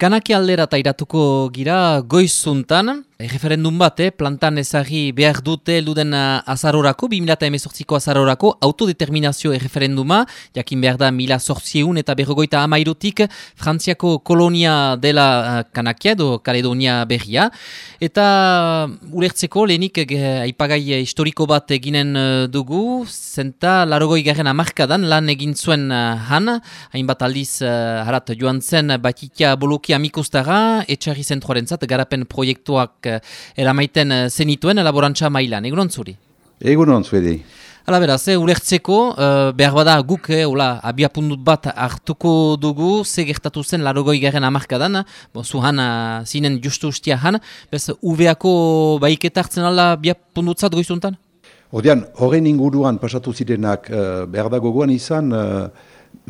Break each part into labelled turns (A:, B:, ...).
A: Kanaki aldera tairatuko gira goizuntan, referendum bat, eh, plantan ezagri behar dute luden azarorako, 2018ko azarorako, autodeterminazio referenduma, jakin behar da mila sortzieun eta berrogoita amairutik, Frantziako kolonia dela uh, Kanakia edo Kaledonia berria, eta ulertzeko lehenik eh, aipagai historiko bat eginen dugu, zenta larogoi garen amarkadan lan egin zuen han, hainbat aldiz harat joan zen batikia boloki amikustara, etxarri zentroaren zat, garapen proiektuak eramaiten uh, zenituen laborantza mailan. Egunon zuri?
B: Egunon zuri.
A: Hala beraz, eh, ulertzeko, uh, behar bada guk, eh, ola, abiapundut bat hartuko dugu, ze gertatu zen larogoi garen amarkadan, bon, zuhan uh, zinen justu ustia han, bez, uveako baiketa hartzen ala abiapundutzat goizuntan?
B: Hordian, horren inguruan pasatu zirenak, uh, behar da gogoan izan,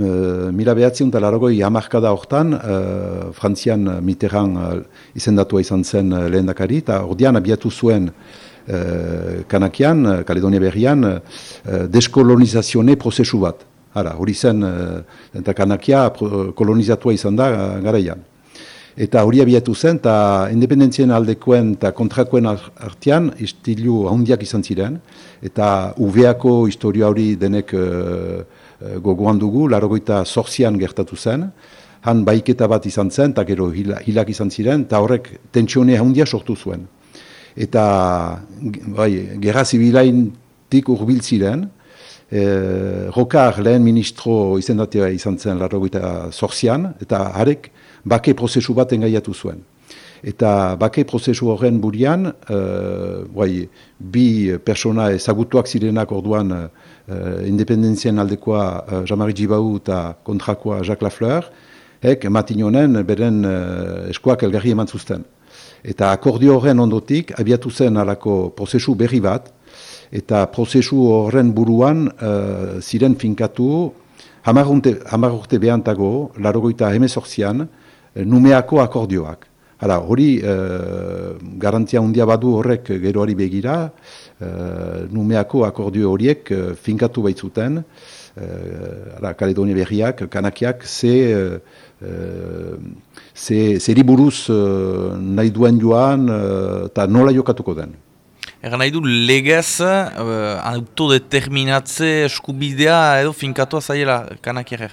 B: Uh, mila behatzi eta largoi hamarkada hortan, uh, Frantzian uh, Mitterrand uh, izendatua izan zen uh, lehen dakari, eta ordean abiatu zuen uh, Kanakian, Kaledonia berrian, uh, deskolonizazione prozesu bat. Hara, hori zen, uh, eta Kanakia kolonizatua izan da garaian. Eta hori abiatu zen, eta independentzien aldekoen eta kontrakoen artean, istilu handiak izan ziren, eta uveako historia hori denek Eh, gogoan dugu, larogoita zorzian gertatu zen, han baiketa bat izan zen, eta gero hilak izan ziren, eta horrek tentsione handia sortu zuen. Eta bai, gerra zibilain tik ziren, e, Rokar lehen ministro izendatea izan zen larogoita zorzian, eta harek bake prozesu bat engaiatu zuen. Eta bake prozesu horren burian, uh, bai, bi persona ezagutuak zirenak orduan uh, independenzien aldekoa uh, Jean-Marie Gibau eta kontrakoa Jacques Lafleur, hek matinonen beren uh, eskuak elgarri eman zuzten. Eta akordio horren ondotik, abiatu zen alako prozesu berri bat, eta prozesu horren buruan uh, ziren finkatu, hamar urte behantago, larogoita hemezortzian, numeako akordioak. Hala, hori e, garantia handia badu horrek geroari begira, e, numeako akordio horiek e, finkatu baitzuten, e, Kaledonia berriak, kanakiak, ze, e, ze, ze riburuz e, nahi duen joan eta nola jokatuko den.
C: Egan nahi du legez autodeterminatze eskubidea edo finkatua zaiela kanakiak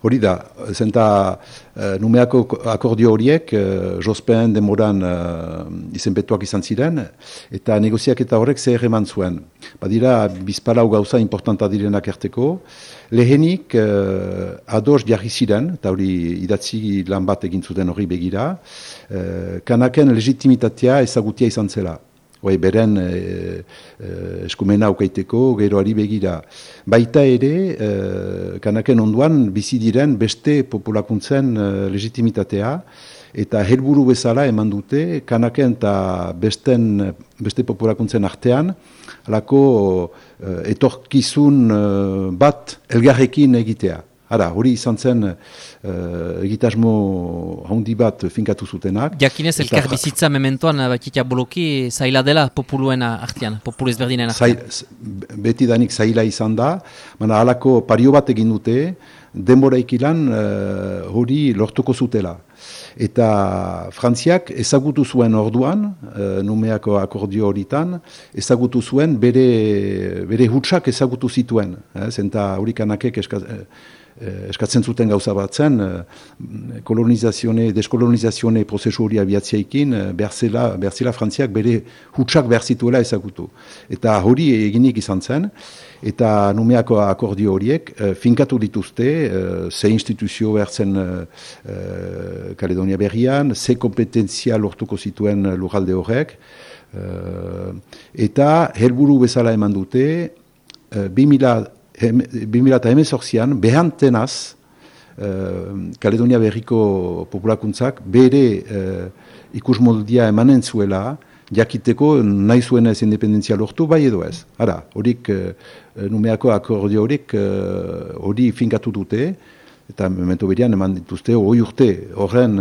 B: Hori da, zenta uh, numeako akordio horiek, uh, Jospen demoran uh, izenpetuak izan ziren, eta negoziak eta horrek zer eman zuen. Badira, bizpalau gauza importanta direnak erteko, lehenik uh, ados jarri ziren, eta hori idatzi lan bat egin zuten hori begira, uh, kanaken legitimitatea ezagutia izan zela. Hoi, beren e, e, eskumena aukaiteko geroari begira. Baita ere, e, kanaken onduan bizi diren beste populakuntzen e, legitimitatea, eta helburu bezala eman dute kanaken eta besten, beste populakuntzen artean, alako e, etorkizun e, bat elgarrekin egitea. Hara, hori izan zen uh, egitasmo handi bat finkatu zutenak.
A: Jakinez, elkar bizitza mementoan, eh, bakitia boloki, zaila dela populuen artian, populu ezberdinen artian.
B: beti danik zaila izan da, mana halako pario bat egin dute, denbora ikilan uh, hori lortuko zutela. Eta Frantziak ezagutu zuen orduan, uh, numeako akordio horitan, ezagutu zuen bere, bere hutsak ezagutu zituen. Eh, zenta horikanakek eskaz... Eh, eskatzen zuten gauza bat zen, eh, kolonizazione, deskolonizazione prozesu hori abiatziaikin, eh, berzela, berzela frantziak bere hutsak behar ezagutu. Eta hori eginik izan zen, eta numeako akordio horiek finkatu dituzte, ze instituzio behar zen Kaledonia berrian, ze kompetentzia lortuko zituen lujalde horrek, eta helburu bezala eman dute, 2000 2018an behantenaz uh, Kaledonia berriko populakuntzak bere uh, ikusmoldia emanen zuela jakiteko nahi zuena ez independentzia lortu bai edo ez. Hara, horik uh, numeako akordio horik hori uh, finkatu dute eta memento berian eman dituzte hori urte horren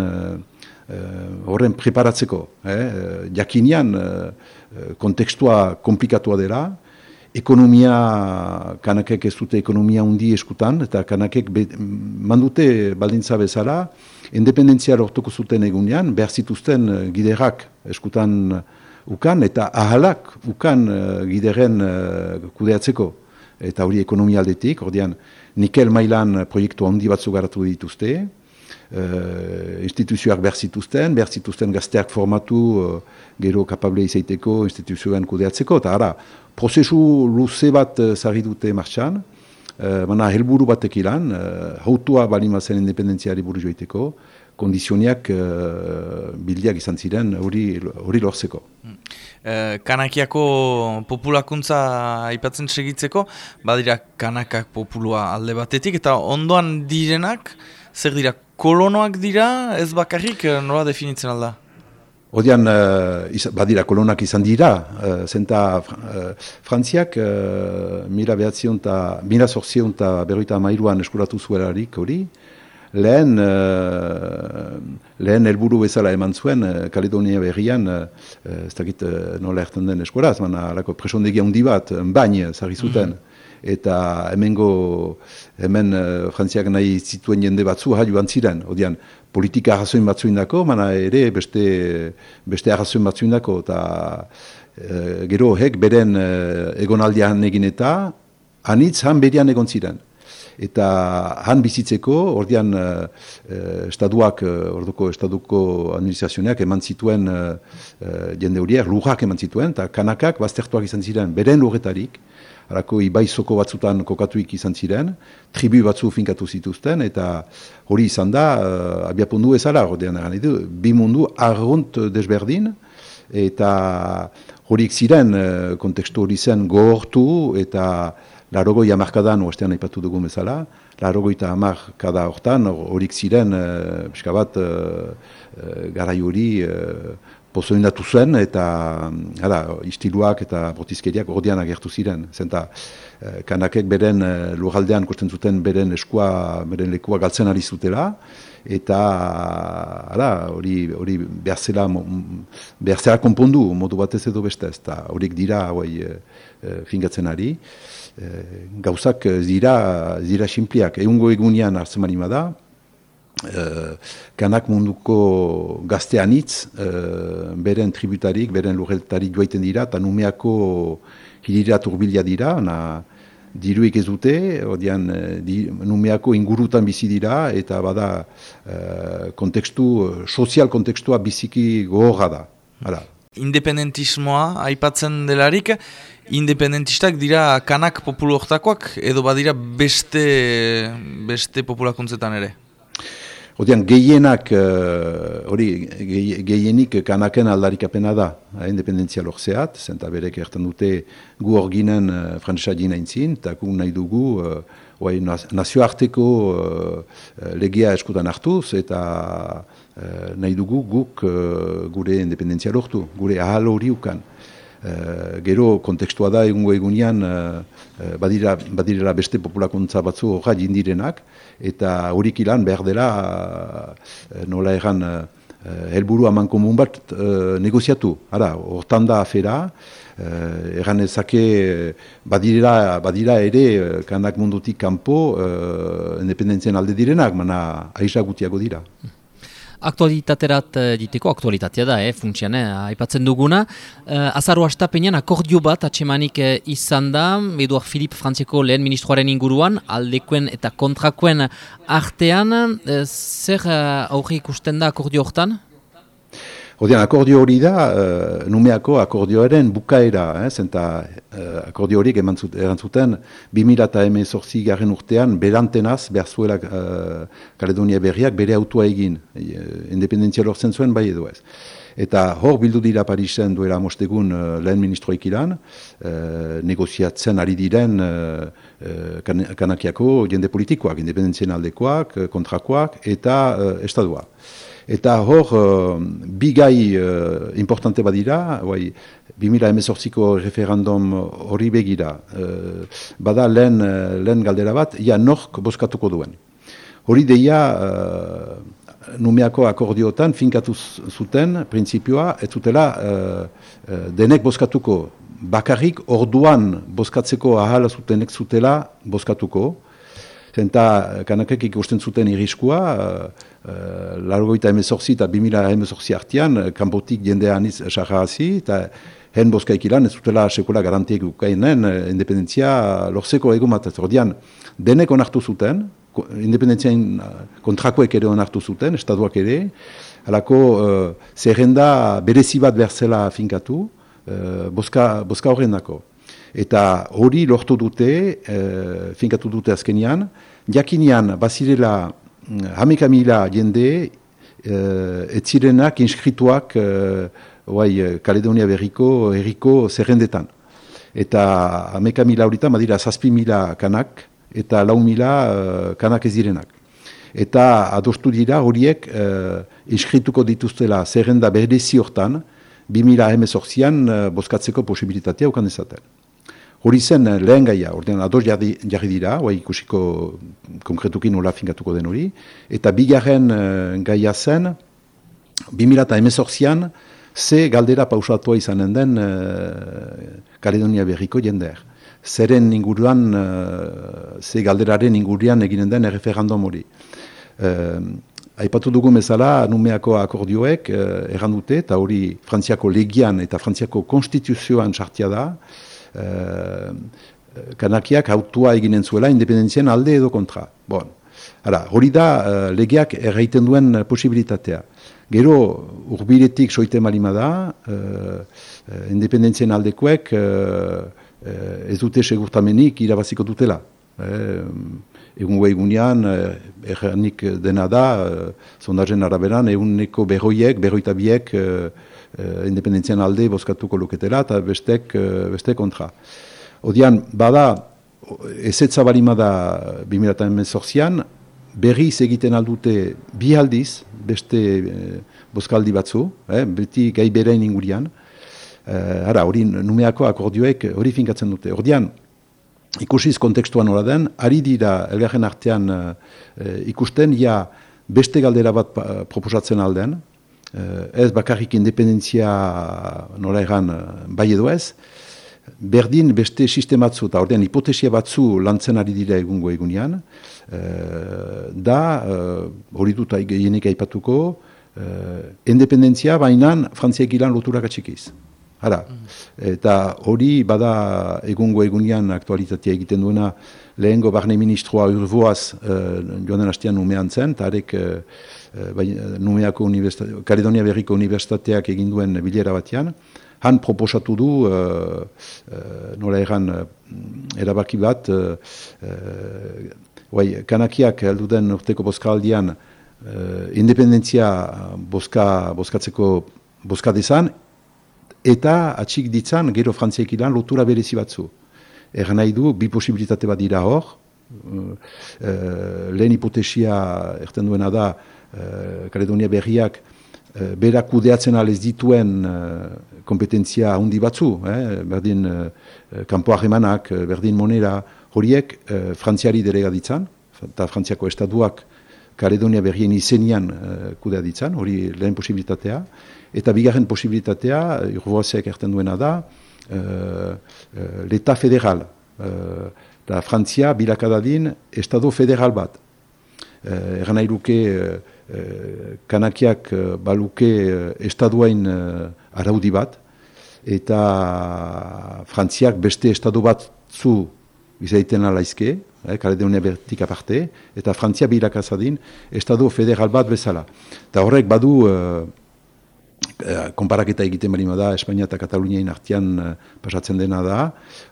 B: horren preparatzeko. Eh? Jakinian uh, kontekstua komplikatua dela, ekonomia, kanakek ez dute ekonomia undi eskutan, eta kanakek be, mandute baldintza bezala, independentzia lortuko zuten egunean, behar zituzten uh, giderak eskutan ukan, eta ahalak ukan uh, gideren uh, kudeatzeko. Eta hori ekonomia aldetik, ordean, nikel mailan proiektu handi batzu garatu dituzte, uh, instituzioak behar zituzten, behar zituzten gazteak formatu, gero kapable izaiteko instituzioen kudeatzeko, eta ara, prozesu luze bat zarri dute martxan, uh, mana helburu batek ilan, uh, hautua balimazen independentziari buru joiteko, kondizioniak uh, bildiak izan ziren hori lortzeko. Hmm.
C: kanakiako populakuntza aipatzen segitzeko, badira kanakak populua alde batetik, eta ondoan direnak, zer dira, kolonoak dira, ez bakarrik nola definitzen alda?
B: Odean, uh, badira kolonak izan dira, uh, zenta uh, Frantziak uh, mila behatzion eta mila sorzion eta berroita mairuan eskuratu zuelarik hori, lehen, uh, lehen elburu bezala eman zuen uh, Kaledonia berrian, uh, ez dakit uh, nola erten den eskuraz, mana alako presondegia handi bat, bain zarri zuten. Mhm. Eta hemengo, hemen uh, Frantziak nahi zituen jende batzu joan ziren, odian, politika arrazoin batzuin dako, mana ere beste, beste arrazoin batzuin dako, eta e, gero hek beren e, egonaldian egin eta anitz han berian egon ziren. Eta han bizitzeko, ordian e, estaduak, orduko estaduko administrazioak eman zituen e, jende horiek, lujak eman zituen, eta kanakak baztertuak izan ziren. Beren lurretarik, harako ibai soko batzutan kokatuik izan ziren, tribu batzu finkatu zituzten, eta hori izan da, uh, abiapundu ezala, ordean edu, bi mundu argunt desberdin, eta horiek ziren uh, kontekstu hori zen gohortu, eta larogoi amarkadan, oestean aipatu dugu bezala, larogoi eta amarkada hortan, horiek ziren, uh, bat, uh, uh, garai hori, pozoindatu zen eta hala, istiluak eta botizkeriak ordean agertu ziren. Zenta, eh, kanakek beren eh, lugaldean kosten zuten beren eskua, beren lekua galtzen ari zutela, eta hala, hori, hori behar zela, behar zela konpondu modu batez edo beste, eta horiek dira hori, e, eh, fingatzen ari. gauzak dira, dira simpliak, egungo egunean hartzen da, Uh, kanak munduko gazteanitz, uh, beren tributarik, beren lurreltarik joaiten dira, eta numeako hirirat urbila dira, na, diruik ez dute, odian, uh, di, numeako ingurutan bizi dira, eta bada uh, kontekstu, sozial kontekstua biziki gogorra da. Hala.
C: Independentismoa aipatzen delarik, independentistak dira kanak populortakoak, edo badira beste, beste populakuntzetan ere?
B: Odean, gehienak, uh, hori, gehienik kanaken aldarikapena da, eh, independentzia lorzeat, zenta berek ertan dute gu hor ginen uh, frantzesa dina intzin, eta gu nahi dugu uh, nazioarteko uh, legia eskutan hartuz, eta uh, nahi dugu guk uh, gure independentzia lortu, gure ahal hori ukan. Uh, gero kontekstua da egungo egunean uh, badira, badirela beste populakuntza batzu horra jindirenak eta horik ilan behar dela uh, nola egan helburu haman komun bat negoziatu. Hara, hortan da afera, egan ezake badira, badira ere kanak mundutik kanpo independentzien alde direnak, mana aiza gutiago dira.
A: Aktualitaterat uh, diteko, aktualitatea da, eh, funtsian, eh, aipatzen duguna. Uh, Azaro astapenean akordio bat atxemanik uh, izan da, Eduard Filip Frantzieko lehen ministroaren inguruan, aldekuen eta kontrakuen artean, uh, zer uh, aurri ikusten da akordio hortan?
B: Odean, akordio hori da, uh, numeako akordioaren bukaera, eh, zenta uh, akordio horiek erantzuten 2000 eta emezorzi garen urtean berantenaz behar zuela uh, Kaledonia berriak bere autua egin, uh, independentzia lortzen zuen bai edo ez. Eta hor bildu dira Parisen duela mostegun uh, lehen ministroik ilan, uh, negoziatzen ari diren uh, uh, kanakiako jende politikoak, independentzien aldekoak, kontrakoak eta uh, estadua. Eta hor, uh, bi uh, importante badira, bai, 2018ko referendum hori begira, uh, bada lehen, lehen galdera bat, ia nork boskatuko duen. Hori deia, uh, numeako akordiotan finkatu zuten, prinsipioa, ez zutela uh, denek boskatuko, bakarrik orduan bozkatzeko ahala zutenek zutela bozkatuko. Zenta kanakek ikusten zuten iriskua, uh, uh, largoita emezorzi eta bimila emezorzi artian, kanpotik jendean iz sarrazi, eta hen bozkaikilan ez zutela sekula garantiek ukainen independentzia lorzeko egun bat. Ordian, denek onartu zuten, independentziain kontrakoek ere onartu zuten, estatuak ere, halako uh, zerrenda berezi bat berzela finkatu, uh, boska, boska horren dako. Eta hori lortu dute, uh, finkatu dute azkenian, jakinean bazirela mm, hameka mila jende, uh, etzirenak inskrituak uh, Kaledonia berriko, erriko zerrendetan. Eta hameka mila horita, madira zazpi mila kanak, eta lau mila uh, kanak ez direnak eta adostu dira horiek uh, inskrituko dituztela zerrenda berdezi hortan, 2000 emezortzian uh, bozkatzeko posibilitatea ukan ezaten. Hori zen uh, lehen gaia, ordean ados jarri, dira, oa ikusiko konkretukin nola finkatuko den hori, eta bigarren uh, gaia zen, 2000 emezortzian, ze galdera pausatua izanen den uh, Kaledonia berriko jendeer. Zeren inguruan, uh, ze galderaren inguruan eginen den erreferandum hori. Uh, aipatu dugu bezala, numeako akordioek uh, erran dute, eta hori frantziako legian eta frantziako konstituzioan sartia da, kanakiak autua eginen zuela independentzien alde edo kontra. Bon. Hala, hori da uh, legiak erraiten duen posibilitatea. Gero, urbiletik soite malima da, uh, independentzien aldekoek ez dute segurtamenik irabaziko dutela. Egun egunean, eh, dena da, eh, zondazen araberan, eguneko berroiek, berroita biek, eh, eh, independentzian alde bozkatuko luketela, eta bestek, eh, beste kontra. Odian, bada, ezetza balima da 2018an, berriz egiten aldute bi aldiz, beste eh, bozkaldi batzu, eh, beti gai berein ingurian, eh, ara, hori numeako akordioek hori finkatzen dute. Ordian, ikusiz kontekstuan hori den, ari dira elgarren artean uh, ikusten, ja beste galdera bat uh, proposatzen aldean, uh, ez bakarrik independentzia nola egan uh, bai edo ez, berdin beste sistematzu eta ordean hipotesia batzu lantzen ari dira egungo egunean, uh, da, hori uh, dut gehienik aipatuko, uh, independentzia bainan frantziak ilan loturak atxikiz. Hara, eta hori bada egungo egunean aktualitatea egiten duena. Lehengo barne ministroa urboaz uh, joan den hastean numean zen, eta arek uh, Kaledonia Berriko Universitateak egin duen bilera batean, han proposatu du, uh, uh, nola erran, erabaki bat, uh, uh, kanakiak heldu den urteko bozkaldian uh, independentzia bozka, bozkatzeko bozkadezan, eta atxik ditzan gero frantziek ilan lotura berezi batzu. Egan nahi du, bi posibilitate bat dira hor, uh, lehen hipotesia erten duena da, uh, Kaledonia berriak, uh, berak kudeatzen alez dituen uh, kompetentzia handi batzu, eh? berdin uh, kampo ahemanak, berdin monera, horiek uh, frantziari delega ditzan, eta frantziako estatuak Kaledonia berrien izenian uh, kudea ditzan, hori lehen posibilitatea, Eta bigarren posibilitatea, urboazeak erten duena da, uh, uh, l'Etat federal. Uh, da Frantzia bilakadadin Estado federal bat. Uh, Eran nahi luke kanakiak uh, baluke uh, Estaduain uh, araudi bat, eta Frantziak beste Estado bat izaiten alaizke, eh, Kaledeunia bertik aparte, eta Frantzia bilakazadin Estado federal bat bezala. Eta horrek badu Eh, konparaketa egiten bali da, Espainia eta Kataluniain artian uh, pasatzen dena da,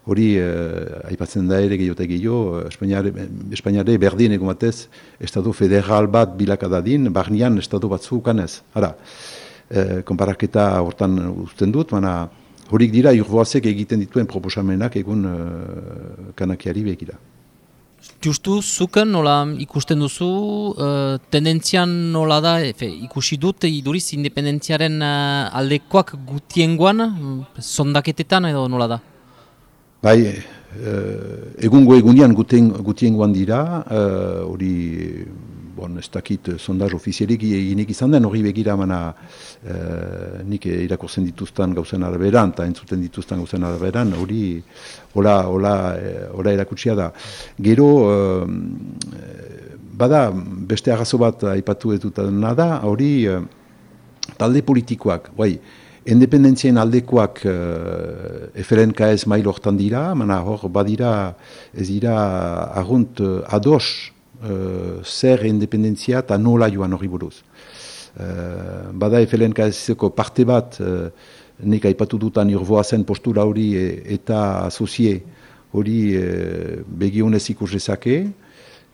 B: hori uh, aipatzen da ere gehiago eta gehiago, Espainiare, Espainiare berdin egun batez, Estatu federal bat bilakadadin, barnian Estatu bat zukanez. Hara, uh, konparaketa hortan uzten dut, mana horik dira urboazek egiten dituen proposamenak egun uh, kanakiari begira.
A: Justu, zuken nola ikusten duzu, uh, tendentzian nola da, efe, ikusi dut iduriz independentziaren uh, aldekoak gutiengoan, sondaketetan edo nola da?
B: Bai, uh, egungo egunean gutien, gutiengoan dira, hori uh, bon, ez dakit sondaz ofizialik eginik izan den, hori begira mana uh, nik irakurtzen dituzten gauzen araberan, eta entzuten dituzten gauzen araberan, hori hola, hola, hola erakutsia da. Gero, bada, beste agazo bat aipatu etutana da, hori talde politikoak, bai, Independentzien aldekoak uh, FRNK ez mail hortan dira, mana hor badira ez dira agunt uh, ados uh, zer independentzia eta nola joan hori buruz. Uh, bada FLNK ezeko parte bat, uh, nik aipatu dutan urboa zen postura hori e, eta asozie hori uh, begionez ikus dezake,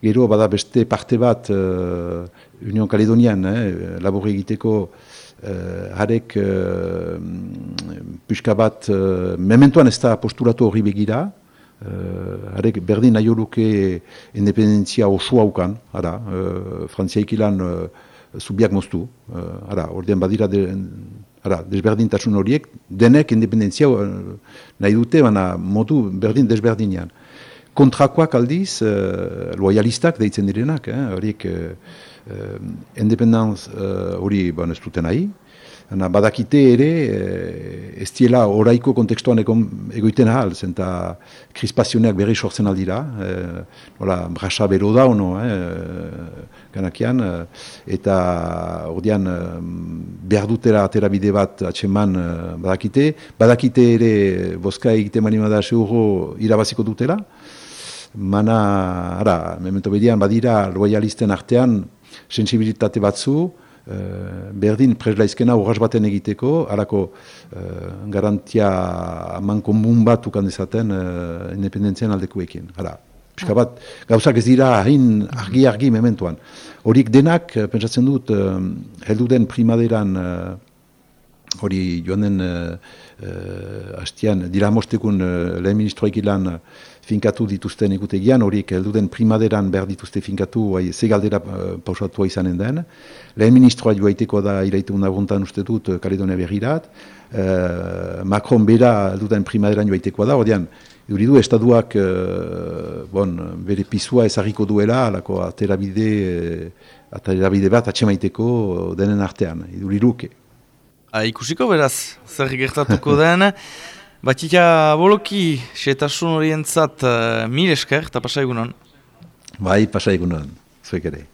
B: gero bada beste parte bat uh, Union Kaledonian, eh, labor egiteko Uh, harek uh, pixka bat, uh, mementoan ez da posturatu horri begira, uh, harek berdin nahi horuke independentzia osu haukan, ara, uh, frantziaik ilan uh, zubiak moztu, uh, ara, ordean badira, de, ara, desberdintasun horiek, denek independentzia uh, nahi dute, baina modu berdin desberdinean. Kontrakoak aldiz, uh, loyalistak deitzen direnak, eh, horiek... Uh, independenz uh, hori bon, ez duten nahi. Badakite ere, uh, ez diela oraiko kontekstuan egoiten ahal, zenta krispazioneak berri sortzen aldira, uh, nola, brasa bero da ono, eh, ganakian, uh, eta ordean behar dutera atera bide bat atseman badakite, badakite ere boska egite manimada seuro irabaziko dutela, Mana, ara, memento bedian, badira, royalisten artean, sensibilitate batzu, berdin preslaizkena urras baten egiteko, harako uh, garantia manko mun bat ukan dezaten uh, independentzian aldekuekin. Hala, pixka bat, gauzak ez dira hain argi-argi mementuan. Horik denak, pentsatzen dut, heldu den primaderan hori joan den uh, hastian, dira mostekun uh, lehen ministroik ilan finkatu dituzten egutegian, horiek elduden primaderan behar dituzte finkatu, hai, zegaldera uh, pausatua izanen den. Lehen ministroa joaiteko da iraitu nabontan uste dut uh, Kaledonia berrirat. Uh, Macron bera elduden primaderan joaitekoa da, ordean, Euri du, estaduak uh, bon, bere pisua ezagiko duela, alako aterabide, aterabide bat atxemaiteko denen artean, eduri duke.
C: Ikusiko beraz, zer gertatuko den. Batika boloki, setasun horientzat uh, mil esker, eta pasa egunon?
B: Bai, pasa egunon, zuek ere.